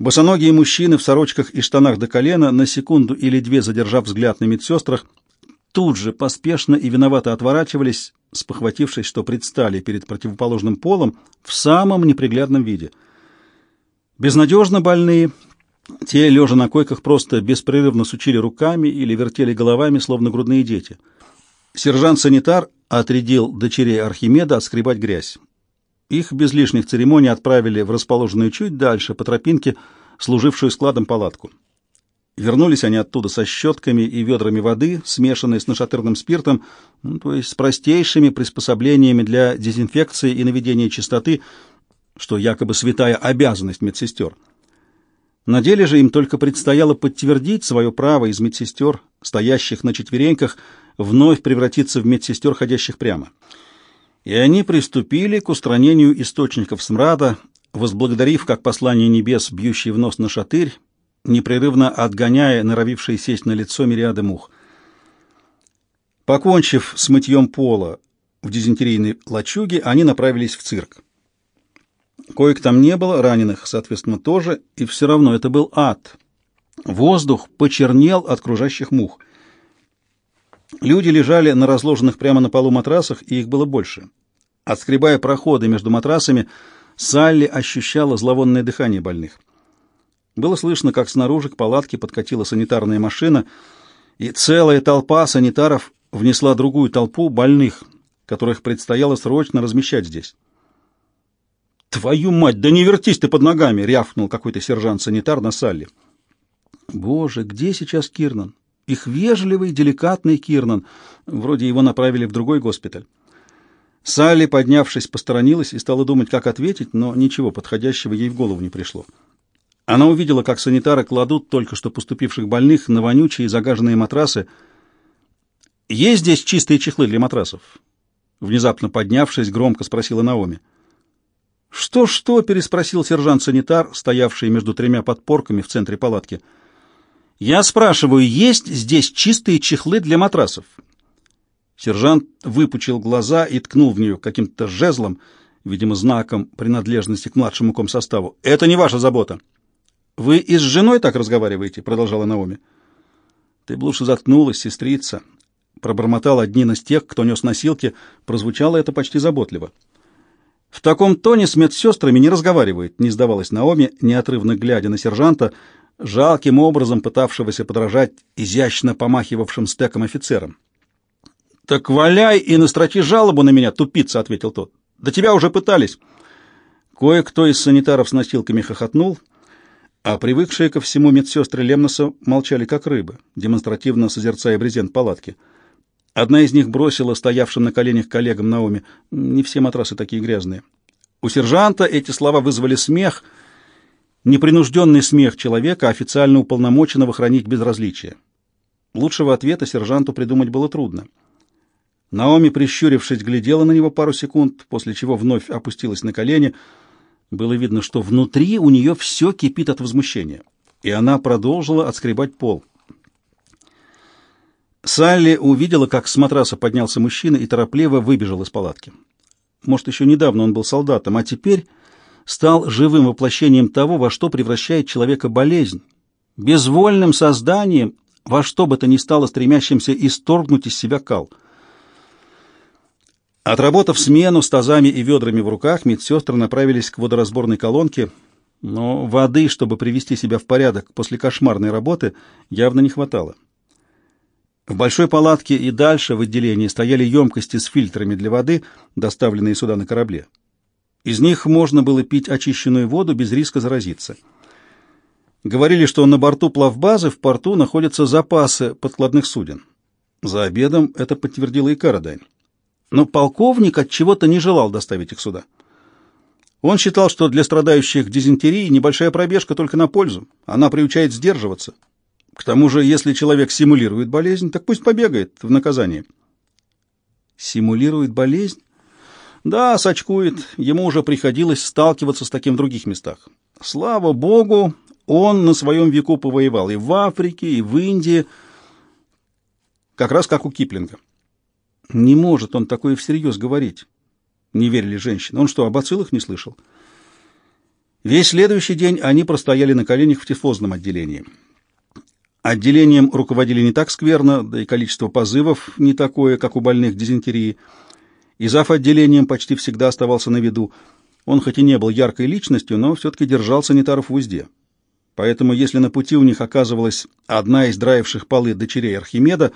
Босоногие мужчины в сорочках и штанах до колена, на секунду или две задержав взгляд на медсестрах, тут же поспешно и виновато отворачивались, спохватившись, что предстали перед противоположным полом в самом неприглядном виде. Безнадежно больные, те, лежа на койках, просто беспрерывно сучили руками или вертели головами, словно грудные дети. Сержант-санитар отрядил дочерей Архимеда отскребать грязь. Их без лишних церемоний отправили в расположенную чуть дальше, по тропинке, служившую складом палатку. Вернулись они оттуда со щетками и ведрами воды, смешанной с нашатырным спиртом, ну, то есть с простейшими приспособлениями для дезинфекции и наведения чистоты, что якобы святая обязанность медсестер. На деле же им только предстояло подтвердить свое право из медсестер, стоящих на четвереньках, вновь превратиться в медсестер, ходящих прямо. И они приступили к устранению источников смрада, возблагодарив, как послание небес, бьющий в нос на шатырь, непрерывно отгоняя норовившие сесть на лицо мириады мух. Покончив с мытьем пола в дизентерийной лачуге, они направились в цирк. Коек там не было, раненых, соответственно, тоже, и все равно это был ад. Воздух почернел от кружащих мух. Люди лежали на разложенных прямо на полу матрасах, и их было больше. Отскребая проходы между матрасами, Салли ощущала зловонное дыхание больных. Было слышно, как снаружи к палатке подкатила санитарная машина, и целая толпа санитаров внесла другую толпу больных, которых предстояло срочно размещать здесь. «Твою мать, да не вертись ты под ногами!» — рявкнул какой-то сержант-санитар на Салли. «Боже, где сейчас Кирнан? Их вежливый, деликатный Кирнан. Вроде его направили в другой госпиталь». Салли, поднявшись, посторонилась и стала думать, как ответить, но ничего подходящего ей в голову не пришло. Она увидела, как санитары кладут только что поступивших больных на вонючие загаженные матрасы. «Есть здесь чистые чехлы для матрасов?» Внезапно поднявшись, громко спросила Наоми. «Что-что?» — переспросил сержант-санитар, стоявший между тремя подпорками в центре палатки. «Я спрашиваю, есть здесь чистые чехлы для матрасов?» Сержант выпучил глаза и ткнул в нее каким-то жезлом, видимо, знаком принадлежности к младшему комсоставу. «Это не ваша забота!» «Вы и с женой так разговариваете?» — продолжала Наоми. «Ты бы лучше заткнулась, сестрица», — пробормотал один из тех, кто нес носилки. Прозвучало это почти заботливо. «В таком тоне с медсестрами не разговаривает», — не сдавалась Наоми, неотрывно глядя на сержанта, жалким образом пытавшегося подражать изящно помахивавшим стеком офицерам. «Так валяй и настрочи жалобу на меня, тупица», — ответил тот. «Да тебя уже пытались». Кое-кто из санитаров с носилками хохотнул — а привыкшие ко всему медсестры Лемноса молчали как рыбы, демонстративно созерцая брезент палатки. Одна из них бросила стоявшим на коленях коллегам Наоми, не все матрасы такие грязные. У сержанта эти слова вызвали смех, непринужденный смех человека, официально уполномоченного хранить безразличие. Лучшего ответа сержанту придумать было трудно. Наоми, прищурившись, глядела на него пару секунд, после чего вновь опустилась на колени — было видно, что внутри у нее все кипит от возмущения, и она продолжила отскребать пол. Салли увидела, как с матраса поднялся мужчина и торопливо выбежал из палатки. Может, еще недавно он был солдатом, а теперь стал живым воплощением того, во что превращает человека болезнь, безвольным созданием, во что бы то ни стало стремящимся исторгнуть из себя кал — Отработав смену с тазами и ведрами в руках, медсестры направились к водоразборной колонке, но воды, чтобы привести себя в порядок после кошмарной работы, явно не хватало. В большой палатке и дальше в отделении стояли емкости с фильтрами для воды, доставленные сюда на корабле. Из них можно было пить очищенную воду без риска заразиться. Говорили, что на борту плавбазы в порту находятся запасы подкладных суден. За обедом это подтвердила и Карадайн но полковник от чего-то не желал доставить их сюда. Он считал, что для страдающих дизентерией небольшая пробежка только на пользу, она приучает сдерживаться. К тому же, если человек симулирует болезнь, так пусть побегает в наказание. Симулирует болезнь? Да, сочкует. Ему уже приходилось сталкиваться с таким в других местах. Слава богу, он на своем веку повоевал и в Африке, и в Индии, как раз как у Киплинга. Не может он такое всерьез говорить. Не верили женщины. Он что, об бациллах не слышал? Весь следующий день они простояли на коленях в тифозном отделении. Отделением руководили не так скверно, да и количество позывов не такое, как у больных дизентерии. И зав. отделением почти всегда оставался на виду. Он хоть и не был яркой личностью, но все-таки держал санитаров в узде. Поэтому, если на пути у них оказывалась одна из драивших полы дочерей Архимеда,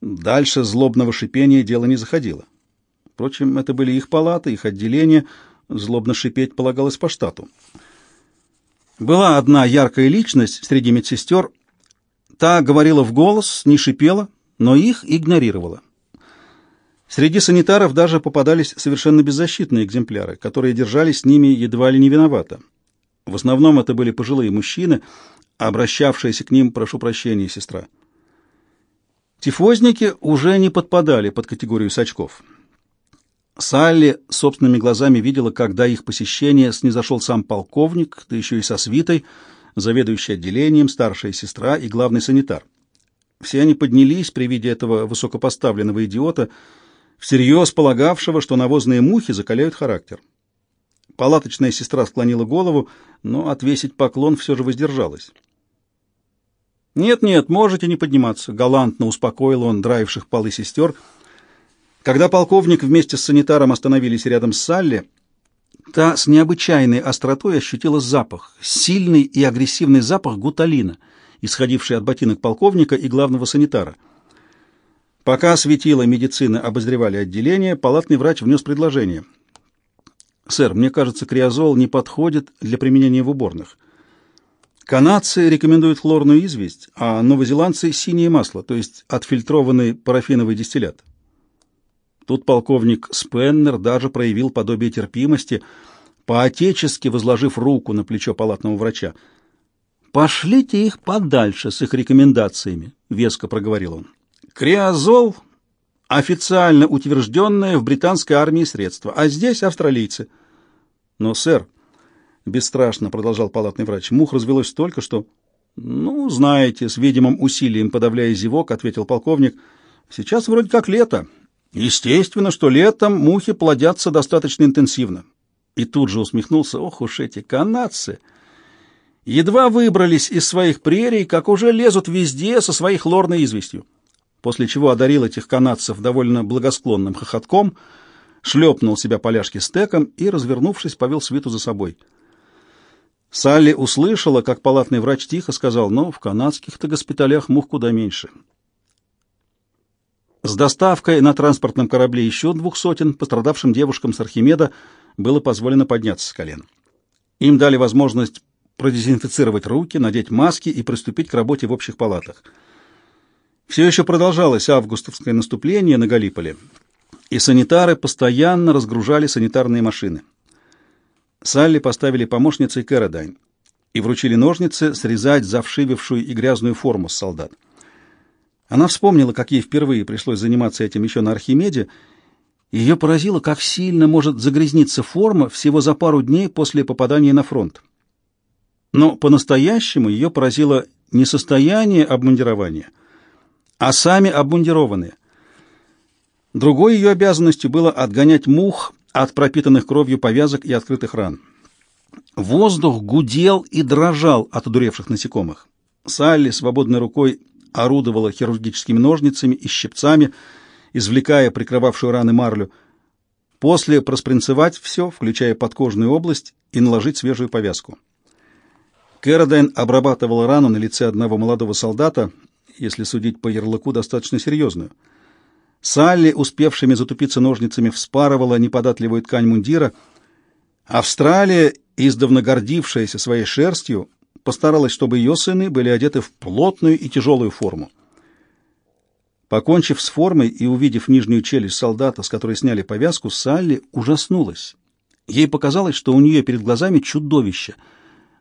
дальше злобного шипения дело не заходило. Впрочем, это были их палаты, их отделения, злобно шипеть полагалось по штату. Была одна яркая личность среди медсестер, Та говорила в голос, не шипела, но их игнорировала. Среди санитаров даже попадались совершенно беззащитные экземпляры, которые держались с ними едва ли не виновато. В основном это были пожилые мужчины, обращавшиеся к ним «прошу прощения, сестра». Тифозники уже не подпадали под категорию сачков. Салли собственными глазами видела, когда их посещение снизошел сам полковник, да еще и со свитой — заведующий отделением, старшая сестра и главный санитар. Все они поднялись при виде этого высокопоставленного идиота, всерьез полагавшего, что навозные мухи закаляют характер. Палаточная сестра склонила голову, но отвесить поклон все же воздержалась. «Нет-нет, можете не подниматься», — галантно успокоил он драивших полы сестер. Когда полковник вместе с санитаром остановились рядом с Салли, Та с необычайной остротой ощутила запах, сильный и агрессивный запах гуталина, исходивший от ботинок полковника и главного санитара. Пока светила медицины обозревали отделение, палатный врач внес предложение. «Сэр, мне кажется, криозол не подходит для применения в уборных. Канадцы рекомендуют хлорную известь, а новозеландцы — синее масло, то есть отфильтрованный парафиновый дистиллят. Тут полковник Спеннер даже проявил подобие терпимости, поотечески возложив руку на плечо палатного врача. «Пошлите их подальше с их рекомендациями», — веско проговорил он. «Криозол — официально утвержденное в британской армии средство, а здесь австралийцы». «Но, сэр», — бесстрашно продолжал палатный врач, — «мух развелось столько, что...» «Ну, знаете, с видимым усилием подавляя зевок, — ответил полковник, — сейчас вроде как лето». Естественно, что летом мухи плодятся достаточно интенсивно. И тут же усмехнулся, ох уж эти канадцы! Едва выбрались из своих прерий, как уже лезут везде со своей хлорной известью. После чего одарил этих канадцев довольно благосклонным хохотком, шлепнул себя поляшки стеком и, развернувшись, повел свиту за собой. Салли услышала, как палатный врач тихо сказал, «Ну, в канадских-то госпиталях мух куда меньше». С доставкой на транспортном корабле еще двух сотен пострадавшим девушкам с Архимеда было позволено подняться с колен. Им дали возможность продезинфицировать руки, надеть маски и приступить к работе в общих палатах. Все еще продолжалось августовское наступление на Галлиполи, и санитары постоянно разгружали санитарные машины. Салли поставили помощницей Кэродайн и вручили ножницы срезать завшивевшую и грязную форму с солдат. Она вспомнила, как ей впервые пришлось заниматься этим еще на Архимеде, и ее поразило, как сильно может загрязниться форма всего за пару дней после попадания на фронт. Но по-настоящему ее поразило не состояние обмундирования, а сами обмундированные. Другой ее обязанностью было отгонять мух от пропитанных кровью повязок и открытых ран. Воздух гудел и дрожал от одуревших насекомых. Салли свободной рукой орудовала хирургическими ножницами и щипцами, извлекая прикрывавшую раны марлю. После проспринцевать все, включая подкожную область, и наложить свежую повязку. Кэродайн обрабатывала рану на лице одного молодого солдата, если судить по ярлыку, достаточно серьезную. Салли, успевшими затупиться ножницами, вспарывала неподатливую ткань мундира. Австралия, издавна гордившаяся своей шерстью, постаралась, чтобы ее сыны были одеты в плотную и тяжелую форму. Покончив с формой и увидев нижнюю челюсть солдата, с которой сняли повязку, Салли ужаснулась. Ей показалось, что у нее перед глазами чудовище.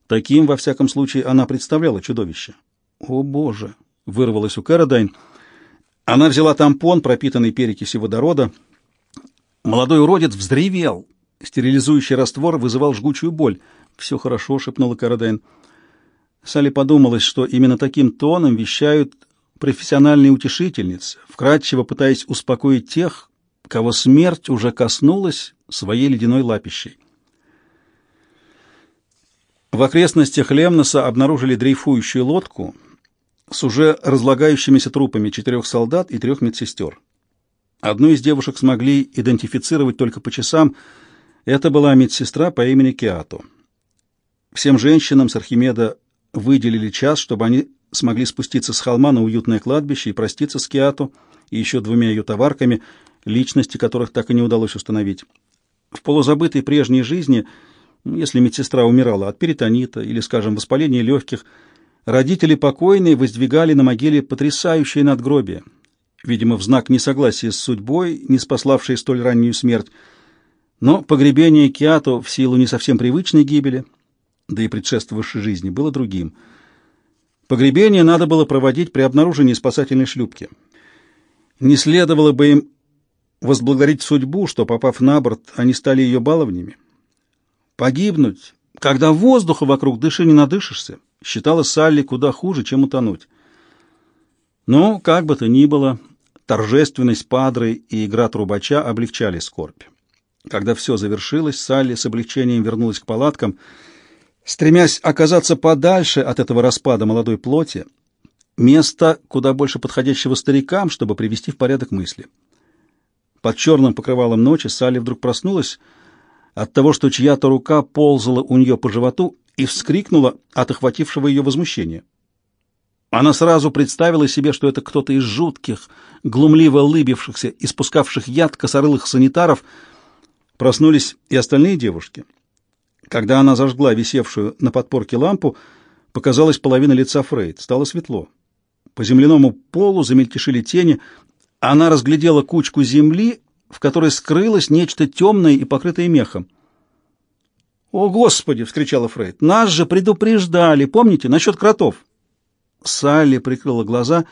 Таким, во всяком случае, она представляла чудовище. «О, Боже!» — вырвалось у Кэродайн. Она взяла тампон, пропитанный перекисью водорода. Молодой уродец взревел. Стерилизующий раствор вызывал жгучую боль. «Все хорошо», — шепнула Кэродайн. Салли подумалось, что именно таким тоном вещают профессиональные утешительницы, вкрадчиво пытаясь успокоить тех, кого смерть уже коснулась своей ледяной лапищей. В окрестностях Лемноса обнаружили дрейфующую лодку с уже разлагающимися трупами четырех солдат и трех медсестер. Одну из девушек смогли идентифицировать только по часам. Это была медсестра по имени Киато. Всем женщинам с Архимеда выделили час, чтобы они смогли спуститься с холма на уютное кладбище и проститься с Киато и еще двумя ее товарками, личности которых так и не удалось установить. В полузабытой прежней жизни, если медсестра умирала от перитонита или, скажем, воспаления легких, родители покойной воздвигали на могиле потрясающее надгробие — видимо, в знак несогласия с судьбой, не спаславшей столь раннюю смерть. Но погребение Киато в силу не совсем привычной гибели, да и предшествовавшей жизни, было другим. Погребение надо было проводить при обнаружении спасательной шлюпки. Не следовало бы им возблагодарить судьбу, что, попав на борт, они стали ее баловнями. Погибнуть, когда воздуха вокруг дыши не надышишься, считала Салли куда хуже, чем утонуть. Но, как бы то ни было, торжественность падры и игра трубача облегчали скорбь. Когда все завершилось, Салли с облегчением вернулась к палаткам, стремясь оказаться подальше от этого распада молодой плоти, места куда больше подходящего старикам, чтобы привести в порядок мысли. Под черным покрывалом ночи Салли вдруг проснулась от того, что чья-то рука ползала у нее по животу и вскрикнула от охватившего ее возмущения. Она сразу представила себе, что это кто-то из жутких, глумливо лыбившихся, испускавших яд косорылых санитаров. Проснулись и остальные девушки. Когда она зажгла висевшую на подпорке лампу, показалась половина лица Фрейд. Стало светло. По земляному полу замельтешили тени. Она разглядела кучку земли, в которой скрылось нечто темное и покрытое мехом. «О, Господи!» — вскричала Фрейд. «Нас же предупреждали, помните, насчет кротов?» Салли прикрыла глаза.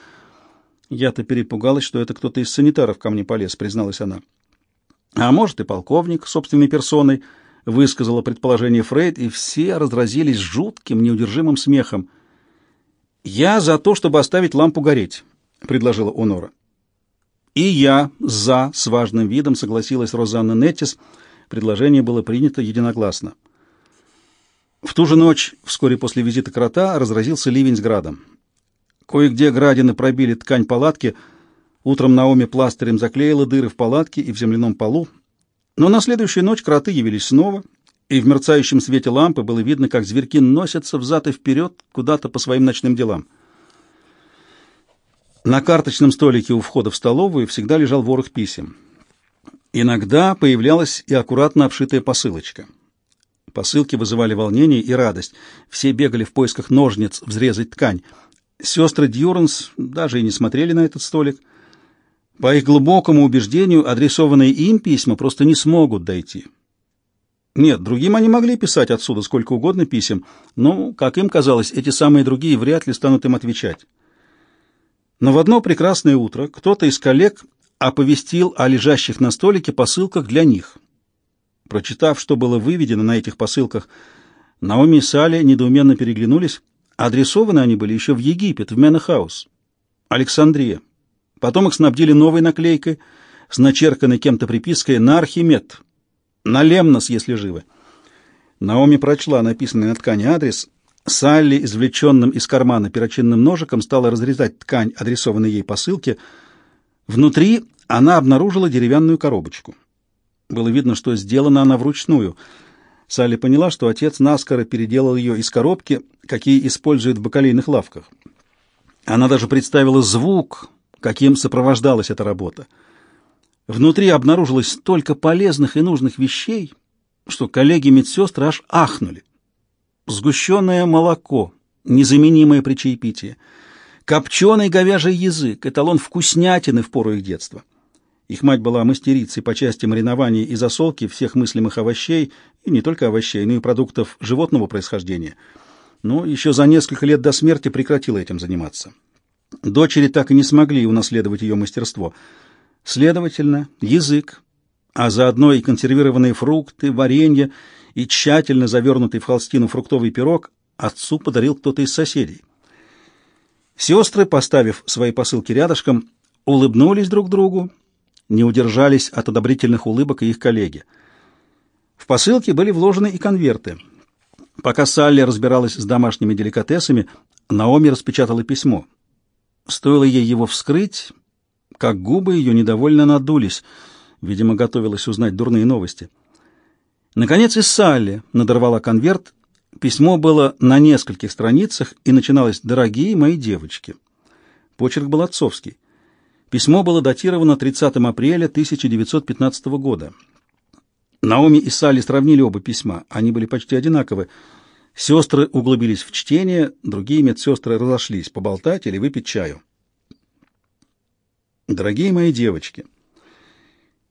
Я-то перепугалась, что это кто-то из санитаров ко мне полез, призналась она. А может, и полковник собственной персоной, высказала предположение Фрейд, и все разразились жутким, неудержимым смехом. «Я за то, чтобы оставить лампу гореть», — предложила Онора. «И я за», — с важным видом согласилась Розанна Неттис. Предложение было принято единогласно. В ту же ночь, вскоре после визита крота, разразился ливень с градом. Кое-где градины пробили ткань палатки. Утром Наоми пластырем заклеила дыры в палатке и в земляном полу. Но на следующую ночь кроты явились снова, и в мерцающем свете лампы было видно, как зверьки носятся взад и вперед куда-то по своим ночным делам. На карточном столике у входа в столовую всегда лежал ворох писем. Иногда появлялась и аккуратно обшитая посылочка. Посылки вызывали волнение и радость. Все бегали в поисках ножниц взрезать ткань. Сестры Дьюранс даже и не смотрели на этот столик. По их глубокому убеждению, адресованные им письма просто не смогут дойти. Нет, другим они могли писать отсюда сколько угодно писем, но, как им казалось, эти самые другие вряд ли станут им отвечать. Но в одно прекрасное утро кто-то из коллег оповестил о лежащих на столике посылках для них. Прочитав, что было выведено на этих посылках, Наоми и Салли недоуменно переглянулись. Адресованы они были еще в Египет, в Менахаус, Александрия. Потом их снабдили новой наклейкой с начерканной кем-то припиской «На Архимед», «На Лемнос, если живы». Наоми прочла написанный на ткани адрес. Салли, извлеченным из кармана перочинным ножиком, стала разрезать ткань, адресованной ей посылки. Внутри она обнаружила деревянную коробочку. Было видно, что сделана она вручную — Салли поняла, что отец наскоро переделал ее из коробки, какие используют в бакалейных лавках. Она даже представила звук, каким сопровождалась эта работа. Внутри обнаружилось столько полезных и нужных вещей, что коллеги-медсестры аж ахнули. Сгущенное молоко, незаменимое при чаепитии, копченый говяжий язык, эталон вкуснятины в пору их детства — их мать была мастерицей по части маринования и засолки всех мыслимых овощей, и не только овощей, но и продуктов животного происхождения. Но еще за несколько лет до смерти прекратила этим заниматься. Дочери так и не смогли унаследовать ее мастерство. Следовательно, язык, а заодно и консервированные фрукты, варенье и тщательно завернутый в холстину фруктовый пирог отцу подарил кто-то из соседей. Сестры, поставив свои посылки рядышком, улыбнулись друг другу не удержались от одобрительных улыбок и их коллеги. В посылке были вложены и конверты. Пока Салли разбиралась с домашними деликатесами, Наоми распечатала письмо. Стоило ей его вскрыть, как губы ее недовольно надулись. Видимо, готовилась узнать дурные новости. Наконец и Салли надорвала конверт. Письмо было на нескольких страницах и начиналось «Дорогие мои девочки». Почерк был отцовский. Письмо было датировано 30 апреля 1915 года. Наоми и Салли сравнили оба письма. Они были почти одинаковы. Сестры углубились в чтение, другие медсестры разошлись поболтать или выпить чаю. Дорогие мои девочки,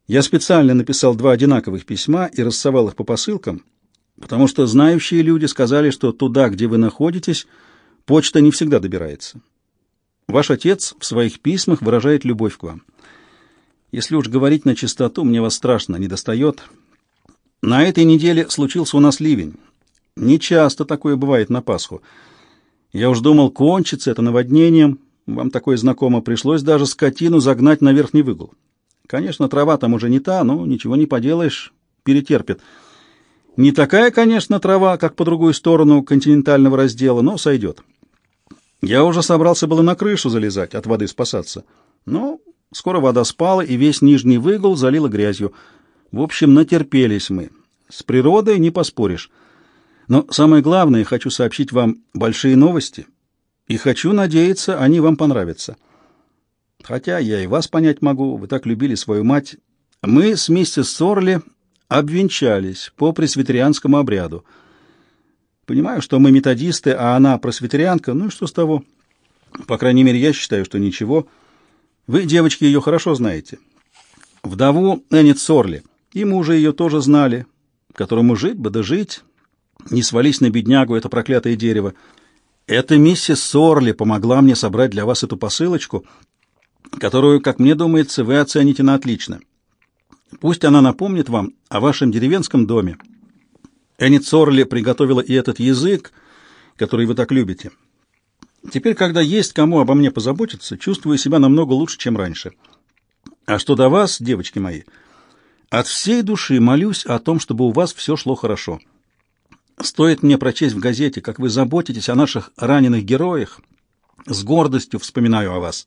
я специально написал два одинаковых письма и рассовал их по посылкам, потому что знающие люди сказали, что туда, где вы находитесь, почта не всегда добирается. Ваш отец в своих письмах выражает любовь к вам. Если уж говорить на чистоту, мне вас страшно не достает. На этой неделе случился у нас ливень. Не часто такое бывает на Пасху. Я уж думал, кончится это наводнением. Вам такое знакомо. Пришлось даже скотину загнать на верхний выгул. Конечно, трава там уже не та, но ничего не поделаешь, перетерпит. Не такая, конечно, трава, как по другую сторону континентального раздела, но сойдет. Я уже собрался было на крышу залезать, от воды спасаться. Но скоро вода спала, и весь нижний выгол залила грязью. В общем, натерпелись мы. С природой не поспоришь. Но самое главное, хочу сообщить вам большие новости, и хочу надеяться, они вам понравятся. Хотя я и вас понять могу, вы так любили свою мать. Мы с миссис Сорли обвенчались по пресвитерианскому обряду. Понимаю, что мы методисты, а она просветерианка, ну и что с того? По крайней мере, я считаю, что ничего. Вы, девочки, ее хорошо знаете. Вдову Эннет Сорли, и мужа ее тоже знали, которому жить бы да жить, не свались на беднягу это проклятое дерево. Это миссис Сорли помогла мне собрать для вас эту посылочку, которую, как мне думается, вы оцените на отлично. Пусть она напомнит вам о вашем деревенском доме, Эннет Сорли приготовила и этот язык, который вы так любите. Теперь, когда есть кому обо мне позаботиться, чувствую себя намного лучше, чем раньше. А что до вас, девочки мои, от всей души молюсь о том, чтобы у вас все шло хорошо. Стоит мне прочесть в газете, как вы заботитесь о наших раненых героях, с гордостью вспоминаю о вас.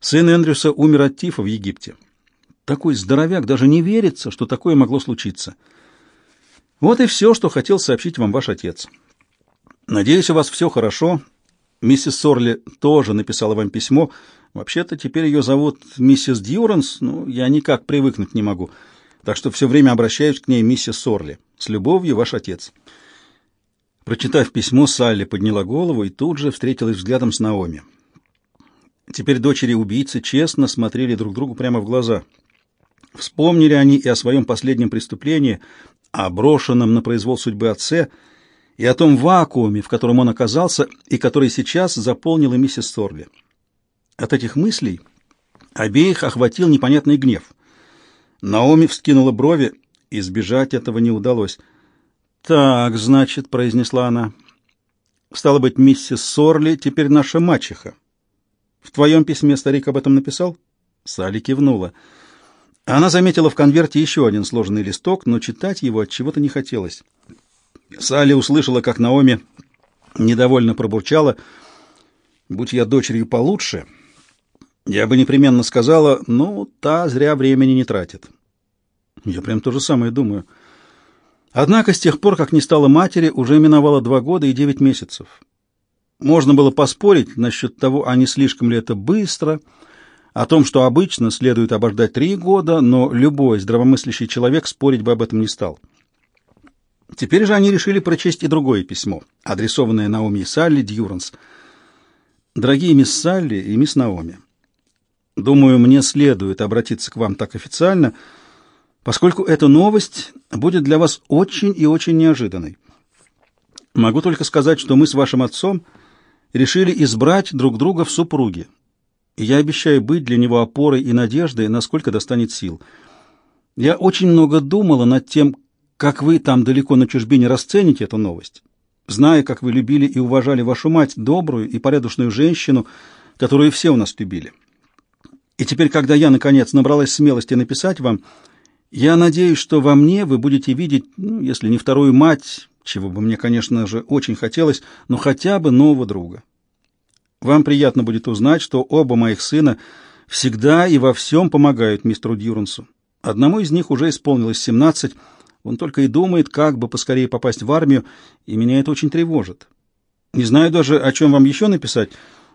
Сын Эндрюса умер от тифа в Египте. Такой здоровяк, даже не верится, что такое могло случиться. Вот и все, что хотел сообщить вам ваш отец. Надеюсь, у вас все хорошо. Миссис Сорли тоже написала вам письмо. Вообще-то теперь ее зовут миссис Дьюранс, но я никак привыкнуть не могу. Так что все время обращаюсь к ней миссис Сорли. С любовью, ваш отец. Прочитав письмо, Салли подняла голову и тут же встретилась взглядом с Наоми. Теперь дочери убийцы честно смотрели друг другу прямо в глаза. Вспомнили они и о своем последнем преступлении, о брошенном на произвол судьбы отце и о том вакууме, в котором он оказался и который сейчас заполнила миссис Сорли. От этих мыслей обеих охватил непонятный гнев. Наоми вскинула брови, избежать этого не удалось. «Так, значит», — произнесла она, — «стало быть, миссис Сорли теперь наша мачеха. В твоем письме старик об этом написал?» Салли кивнула. Она заметила в конверте еще один сложенный листок, но читать его от чего-то не хотелось. Салли услышала, как Наоми недовольно пробурчала: "Будь я дочерью получше, я бы непременно сказала: "Ну, та зря времени не тратит". Я прям то же самое думаю. Однако с тех пор, как не стало матери, уже миновало два года и девять месяцев. Можно было поспорить насчет того, а не слишком ли это быстро, о том, что обычно следует обождать три года, но любой здравомыслящий человек спорить бы об этом не стал. Теперь же они решили прочесть и другое письмо, адресованное Наоми и Салли Дьюранс. «Дорогие мисс Салли и мисс Наоми, думаю, мне следует обратиться к вам так официально, поскольку эта новость будет для вас очень и очень неожиданной. Могу только сказать, что мы с вашим отцом решили избрать друг друга в супруги, я обещаю быть для него опорой и надеждой, насколько достанет сил. Я очень много думала над тем, как вы там далеко на чужбине расцените эту новость, зная, как вы любили и уважали вашу мать, добрую и порядочную женщину, которую все у нас любили. И теперь, когда я, наконец, набралась смелости написать вам, я надеюсь, что во мне вы будете видеть, ну, если не вторую мать, чего бы мне, конечно же, очень хотелось, но хотя бы нового друга. Вам приятно будет узнать, что оба моих сына всегда и во всем помогают мистеру Дьюрансу. Одному из них уже исполнилось 17, он только и думает, как бы поскорее попасть в армию, и меня это очень тревожит. Не знаю даже, о чем вам еще написать,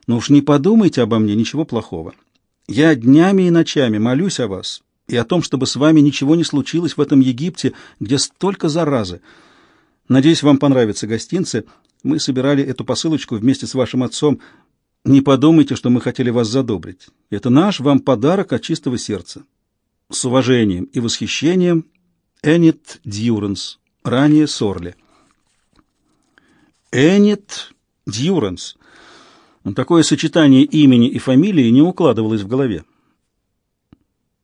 но уж не подумайте обо мне ничего плохого. Я днями и ночами молюсь о вас и о том, чтобы с вами ничего не случилось в этом Египте, где столько заразы. Надеюсь, вам понравятся гостинцы. Мы собирали эту посылочку вместе с вашим отцом. Не подумайте, что мы хотели вас задобрить. Это наш вам подарок от чистого сердца. С уважением и восхищением, Энит Дьюранс, ранее Сорли. Энит Дьюранс. Такое сочетание имени и фамилии не укладывалось в голове.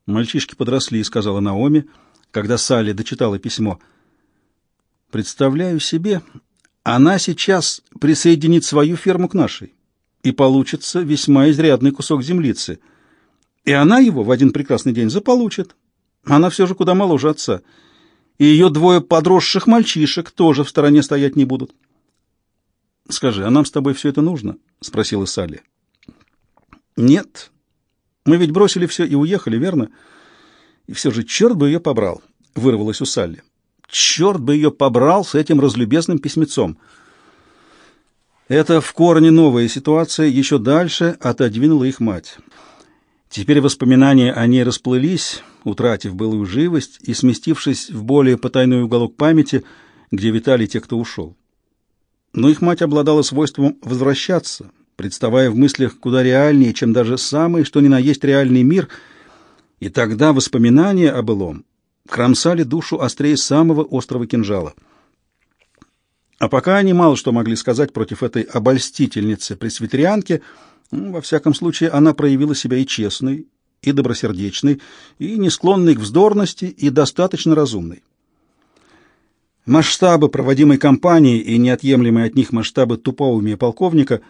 «Мальчишки подросли», — сказала Наоми, когда Салли дочитала письмо. «Представляю себе, она сейчас присоединит свою ферму к нашей, и получится весьма изрядный кусок землицы. И она его в один прекрасный день заполучит. Она все же куда моложе отца. И ее двое подросших мальчишек тоже в стороне стоять не будут». «Скажи, а нам с тобой все это нужно?» — спросила Салли. «Нет. Мы ведь бросили все и уехали, верно? И все же черт бы ее побрал!» — вырвалось у Салли. «Черт бы ее побрал с этим разлюбезным письмецом!» Это в корне новая ситуация еще дальше отодвинула их мать. Теперь воспоминания о ней расплылись, утратив былую живость и сместившись в более потайной уголок памяти, где витали те, кто ушел. Но их мать обладала свойством возвращаться, представая в мыслях куда реальнее, чем даже самый, что ни на есть реальный мир, и тогда воспоминания о былом кромсали душу острее самого острого кинжала. А пока они мало что могли сказать против этой обольстительницы-пресвитерианки, ну, во всяком случае, она проявила себя и честной, и добросердечной, и не склонной к вздорности, и достаточно разумной. Масштабы проводимой кампании и неотъемлемые от них масштабы тупоумия полковника,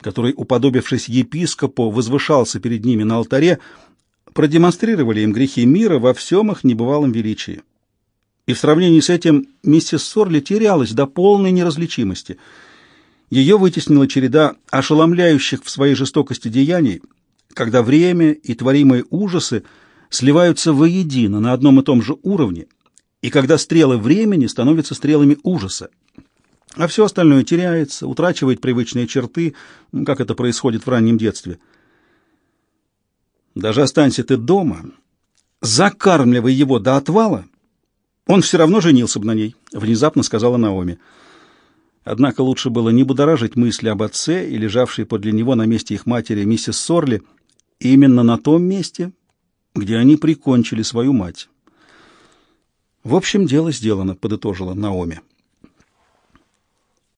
который, уподобившись епископу, возвышался перед ними на алтаре, продемонстрировали им грехи мира во всем их небывалом величии. И в сравнении с этим миссис Сорли терялась до полной неразличимости. Ее вытеснила череда ошеломляющих в своей жестокости деяний, когда время и творимые ужасы сливаются воедино на одном и том же уровне – и когда стрелы времени становятся стрелами ужаса. А все остальное теряется, утрачивает привычные черты, как это происходит в раннем детстве. Даже останься ты дома, закармливай его до отвала, он все равно женился бы на ней, — внезапно сказала Наоми. Однако лучше было не будоражить мысли об отце и лежавшей подле него на месте их матери миссис Сорли, именно на том месте, где они прикончили свою мать. В общем, дело сделано, подытожила Наоми.